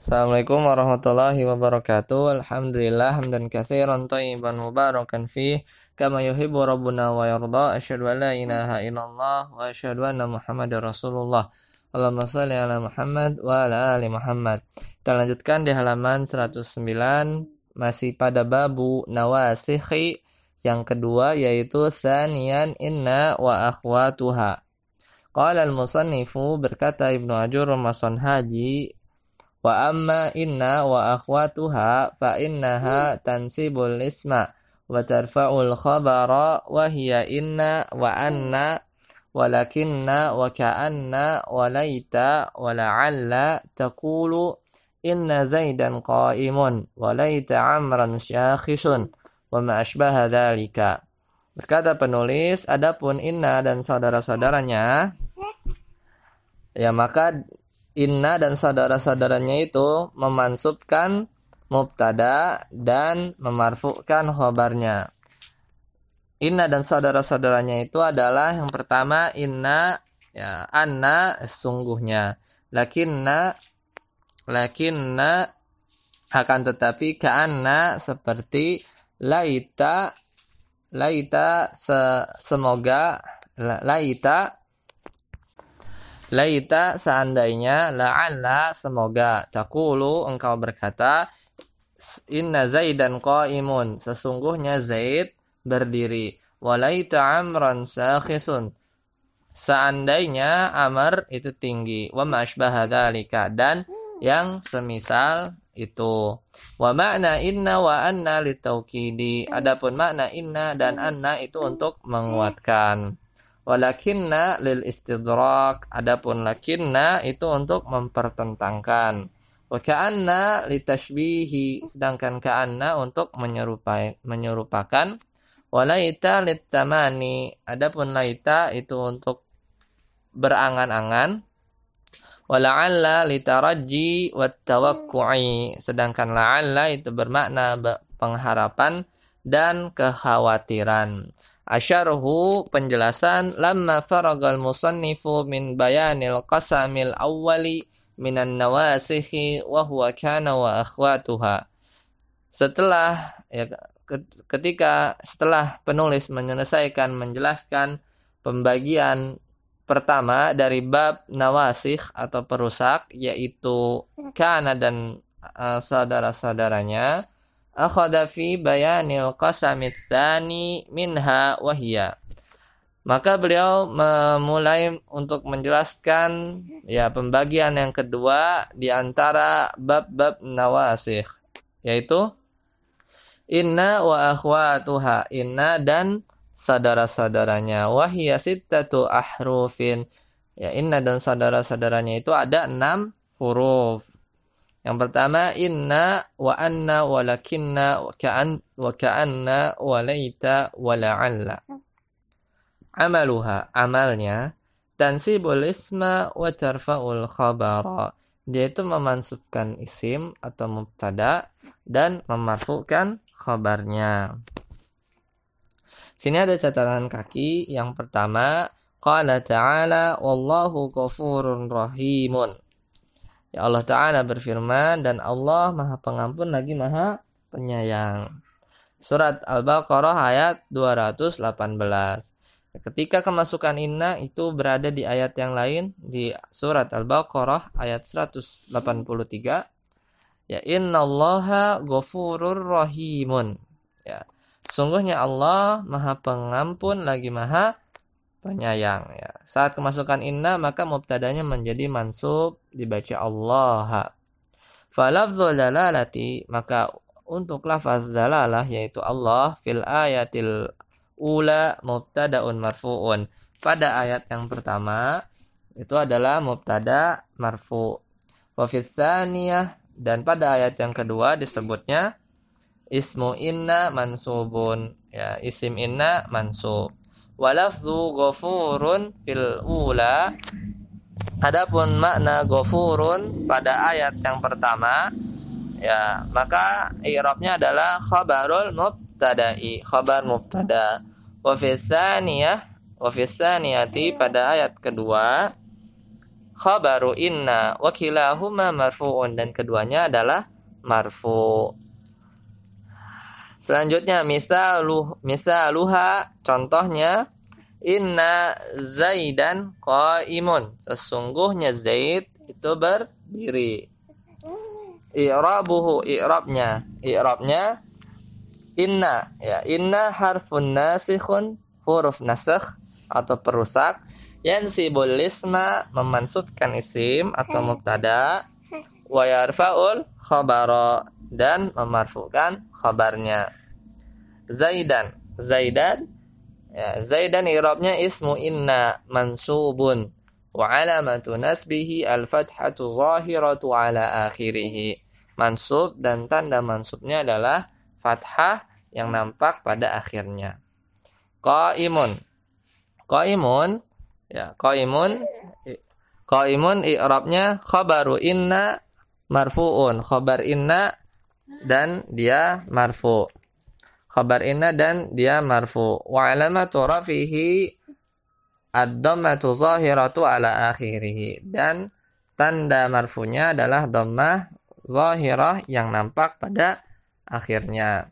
Assalamualaikum warahmatullahi wabarakatuh. Alhamdulillah hamdan katsiran thayyiban mubarakan fih kama yuhibbu rabbuna wa yarda. Asyhadu an la ilaha illallah wa asyhadu anna Muhammadar Rasulullah. Allahumma shalli ala Muhammad wa ala ali Muhammad. Kita lanjutkan di halaman 109 masih pada babu nawasikhi yang kedua yaitu sanian inna wa akhwatuha. Qala al-musannifu berkata Ibnu Ajur Ramasan Haji Wa amma inna wa akhwatuha fa innaha tansibul isma wa tarfa'ul khabara wa hiya inna wa anna walakinna wa ka'anna wa laita wa la'alla taqulu inna zaidan qa'imun wa laita amran syakhisun wa ma ashbaha dhalika. Berkata penulis adapun inna dan saudara-saudaranya ya maka inna dan saudara-saudaranya itu memansubkan mubtada dan memarfukan khobarnya. Inna dan saudara-saudaranya itu adalah yang pertama inna ya anna sungguhnya. Lakinna lakinna akan tetapi ka'anna seperti laita laita se, semoga laita Laita seandainya la'alla semoga. Takulu engkau berkata inna zaidan qaimun. Sesungguhnya Zaid berdiri. Walaita amran sakhisun. Seandainya amr itu tinggi. Wa mashbaha dan yang semisal itu. Wa makna inna wa anna litaukidi adapun makna inna dan anna itu untuk menguatkan Walakinna lil istidrak. Adapun lakinna itu untuk mempertentangkan. Wa ka'anna litashbihi. Sedangkan ka'anna untuk menyerupai, menyerupakan. Walaita litamani. Adapun laita itu untuk berangan-angan. Wala'alla litaraji wattawakku'i. Sedangkan la'alla itu bermakna pengharapan dan kekhawatiran. Asyarhu penjelasan lamma faragal musannifu min bayanil qasamil awwali minan nawasihi wa huwa kana wa akhwatuha. Setelah ya, ketika setelah penulis menyelesaikan menjelaskan pembagian pertama dari bab nawasih atau perusak yaitu kana dan uh, saudara-saudaranya akhadha fi bayanil qasami tsani minha wahia maka beliau memulai untuk menjelaskan ya pembagian yang kedua di antara bab-bab nawasih yaitu inna wa akhwatuha inna dan saudara-saudaranya. Wahia sittatu ahrufin. Ya inna dan saudara-saudaranya itu ada enam huruf yang pertama inna wa anna walakinna wa ka'an wa ka'anna wa laita wa la'alla. Amaluha amalnya tansibul isma wa tarfa'ul khabara. Dia itu memansubkan isim atau mubtada dan memarfukan khabarnya. Sini ada catatan kaki. Yang pertama, qala ta'ala wallahu ghafurur rahimun. Ya Allah Ta'ala berfirman dan Allah maha pengampun lagi maha penyayang. Surat Al-Baqarah ayat 218. Ketika kemasukan inna itu berada di ayat yang lain di surat Al-Baqarah ayat 183 ya innallaha ghafurur rahimun ya sungguhnya Allah maha pengampun lagi maha penyayang ya. Saat kemasukan inna maka mubtadanya menjadi mansub dibaca Allah. Falafzul dalalati maka untuk lafaz dalalah yaitu Allah fil ayatil ula mubtadaun marfuun. Pada ayat yang pertama itu adalah mubtada marfu. Wa dan pada ayat yang kedua disebutnya ismu inna mansubun ya isim inna mansub walafzu ghafurun fil ula. Adapun makna ghafurun pada ayat yang pertama ya maka i'rabnya adalah khabarul mubtada'i khabar mubtada. Wa fi wa pada ayat kedua khabaru inna wa kilahuma marfu'un. Dan keduanya adalah marfu. Selanjutnya misaluh misaluha contohnya inna zaidan qaimun. Sesungguhnya Zaid itu berdiri. I'rabuhu i'rabnya. I'rabnya inna ya inna harfun nasikhun huruf nasakh atau perusak yansibul isma memansubkan isim atau mubtada wa yarfa'ul khabara. Dan memarfukan khabarnya. Zaidan. Zaidan. Ya, Zaidan i'rabnya ismu inna mansubun. Wa alamatu nasbihi al-fathatu zahiratu ala akhirih mansub dan tanda mansubnya adalah fathah yang nampak pada akhirnya. Qaimun. Qaimun. Ya qaimun. Qaimun i'rabnya khabaru inna marfuun khabar inna dan dia marfu khabar inna dan dia marfu wa alamatu rafihi ad-dhammatu zahiratu ala akhirih dan tanda marfunya adalah dhammah zahirah yang nampak pada akhirnya.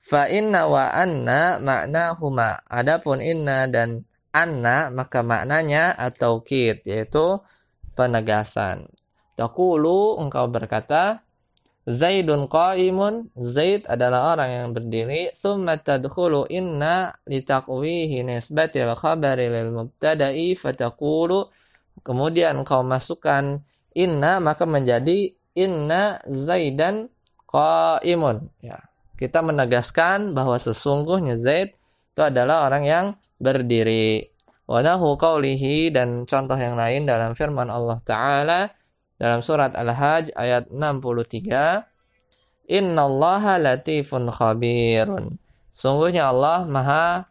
Fa inna wa anna maknahuma. Adapun inna dan anna maka maknanya atau kit yaitu penegasan. Taqulu engkau berkata Zaidun qaimun, Zaid adalah orang yang berdiri, summa tadkhulu inna litaqwihi nisbatil khabari lil mubtada'i fataqulu kemudian kau masukkan inna maka menjadi inna Zaidan qaimun ya. Kita menegaskan bahwa sesungguhnya Zaid itu adalah orang yang berdiri. Wa nahu dan contoh yang lain dalam firman Allah taala dalam surat Al-Hajj ayat 63 Innallaha latifun khabirun. Sungguhnya Allah maha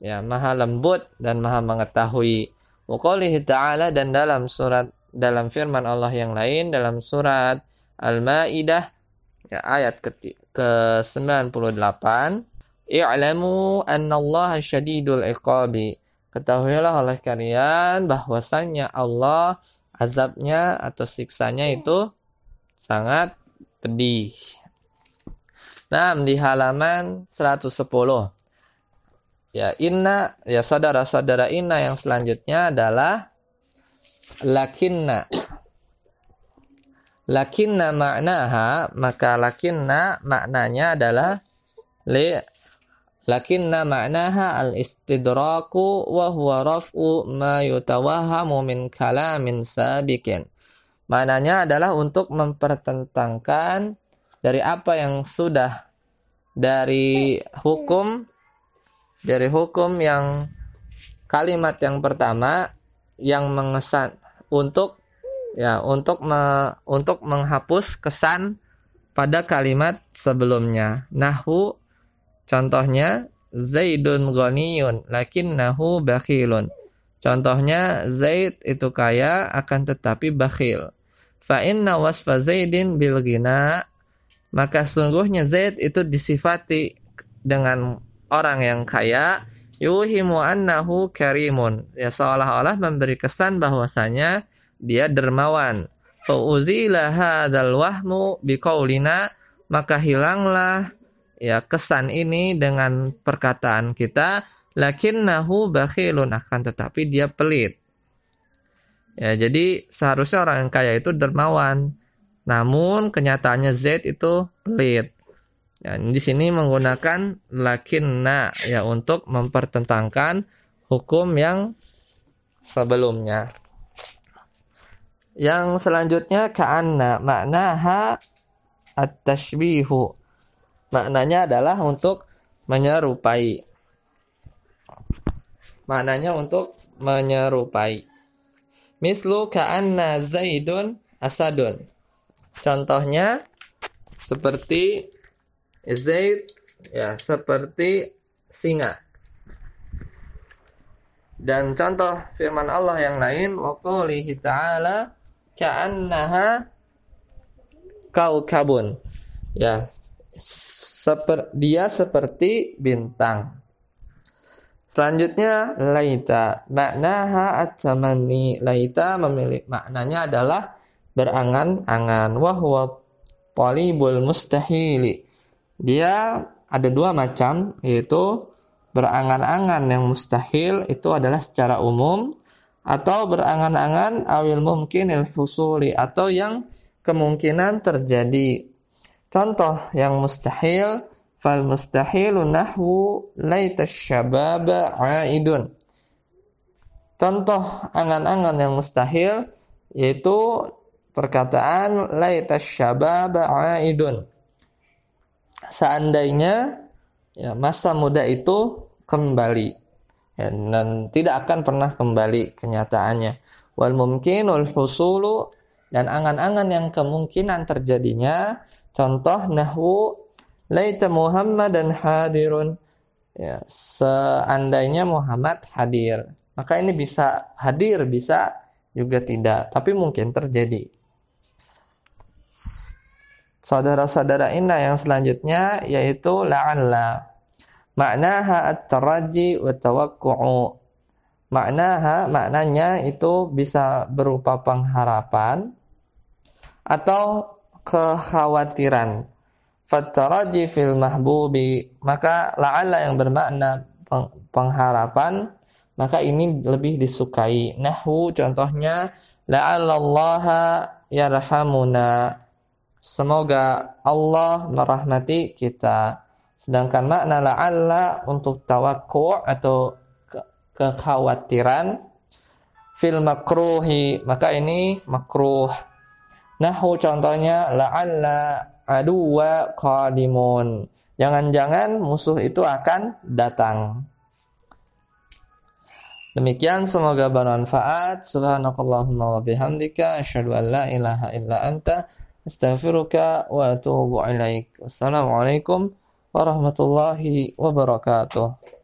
ya maha lembut dan maha mengetahui. Wa ta'ala dan dalam surat dalam firman Allah yang lain dalam surat Al-Maidah ya, ayat ke, ke 98 I'lamu annallaha syadidul iqabi. Ketahuilah oleh kalian bahwasannya Allah azabnya atau siksanya itu sangat pedih. Nah, di halaman 110. Ya, inna, ya saudara-saudara inna yang selanjutnya adalah lakinna. Lakinna maknaha, maka lakinna maknanya adalah li lakinna ma'naha al-istidraku wa huwa raf'u ma yutawahhamu min kalamin sabiqin. Maknanya adalah untuk mempertentangkan dari apa yang sudah dari hukum dari hukum yang kalimat yang pertama yang mengesan untuk ya untuk me, untuk menghapus kesan pada kalimat sebelumnya. Nahu Contohnya Zaidun ghaniyun lakinnahu bakhilun. Contohnya Zaid itu kaya akan tetapi bakhil. Fa inna wasfa Zaidin bil ghina. Maka sungguhnya Zaid itu disifati dengan orang yang kaya. Yuhimu annahu karimun. Ya seolah-olah memberi kesan bahwasanya dia dermawan. Fa uzila hadzal wahmu biqaulina. Maka hilanglah ya kesan ini dengan perkataan kita lakinnahu bakhilun akan tetapi dia pelit. Ya, jadi seharusnya orang yang kaya itu dermawan. Namun kenyataannya Z itu pelit. Ya, di sini menggunakan lakinna ya untuk mempertentangkan hukum yang sebelumnya. Yang selanjutnya ka'anna maknaha at-tashbihu Maknanya adalah untuk menyerupai. Maknanya untuk menyerupai. Mislu ka'anna Zaidun asadun. Contohnya seperti Zaid ya seperti singa. Dan contoh firman Allah yang lain wa qoulihi ta'ala ka'annaha kaukabun. Ya, Seper, dia seperti bintang. Selanjutnya laita. Maknaha at-tamanni laita memilih maknanya adalah berangan-angan. Wa huwa talibul mustahili. Dia ada dua macam yaitu berangan-angan yang mustahil itu adalah secara umum atau berangan-angan awil mungkinil husuli atau yang kemungkinan terjadi contoh yang mustahil fal mustahilu nahwu laita syababa aidun. Contoh angan-angan yang mustahil yaitu perkataan laita syababa aidun. Seandainya ya, masa muda itu kembali ya, dan tidak akan pernah kembali kenyataannya. Wal mungkinul husulu dan angan-angan yang kemungkinan terjadinya contoh nahwu laita Muhammad dan hadirun. Ya seandainya Muhammad hadir maka ini bisa hadir bisa juga tidak tapi mungkin terjadi. Saudara-saudara indah yang selanjutnya yaitu la'alla maknaha at-taraji wa tawakku'u. Maknaha maknanya itu bisa berupa pengharapan atau kekhawatiran. Fattaraji fil mahbubi maka la'alla yang bermakna pengharapan maka ini lebih disukai. Nahwu contohnya la'allallaha yarhamuna. Semoga Allah merahmati kita. Sedangkan makna la'alla untuk tawakku atau kekhawatiran fil makruhi maka ini makruh nahwu contohnya la'alla aduwa qadimun. Jangan-jangan musuh itu akan datang. Demikian semoga bermanfaat. Subhanakallahumma wa bihamdika asyhadu an la ilaha illa anta astaghfiruka wa atubu ilaik. Wassalamualaikum warahmatullahi wabarakatuh.